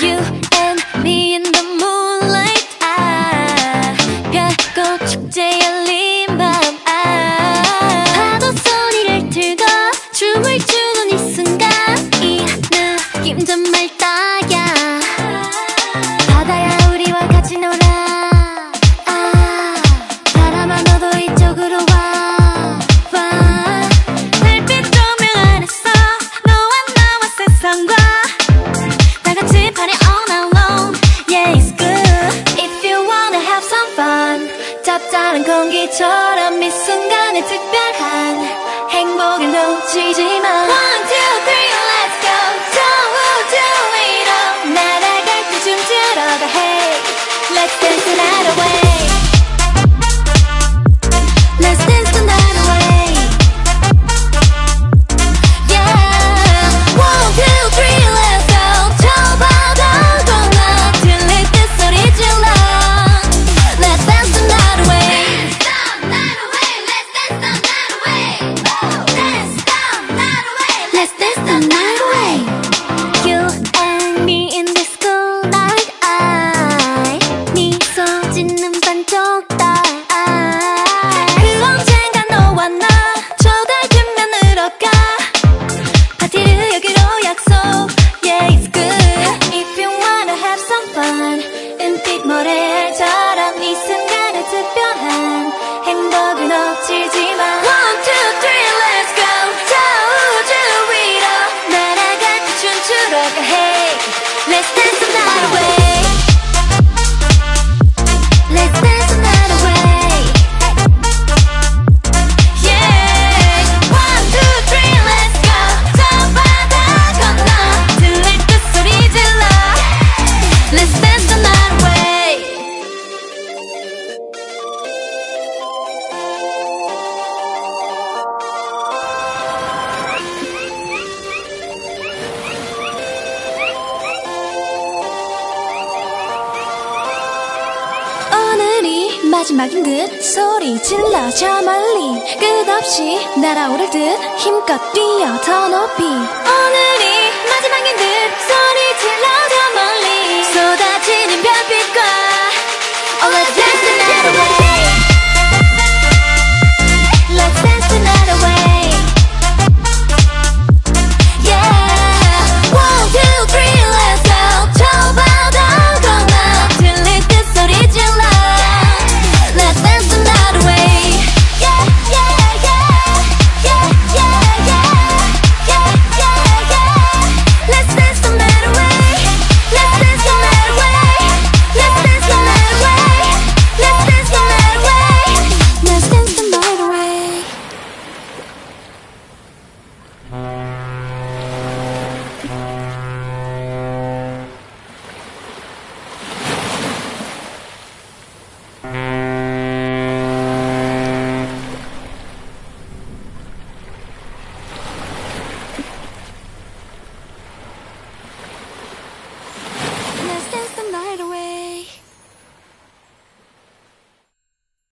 You and me in the moonlight. Yeah it's good. If you wanna have some fun 답답한 공기처럼 이 순간에 특별 마지막인 듯 소리 질러 저 멀리 끝없이 날아오를 듯 힘껏 뛰어 더 높이. 오늘이 마지막인 듯 소리 질러 저 멀리 쏟아지는 별빛과 올라타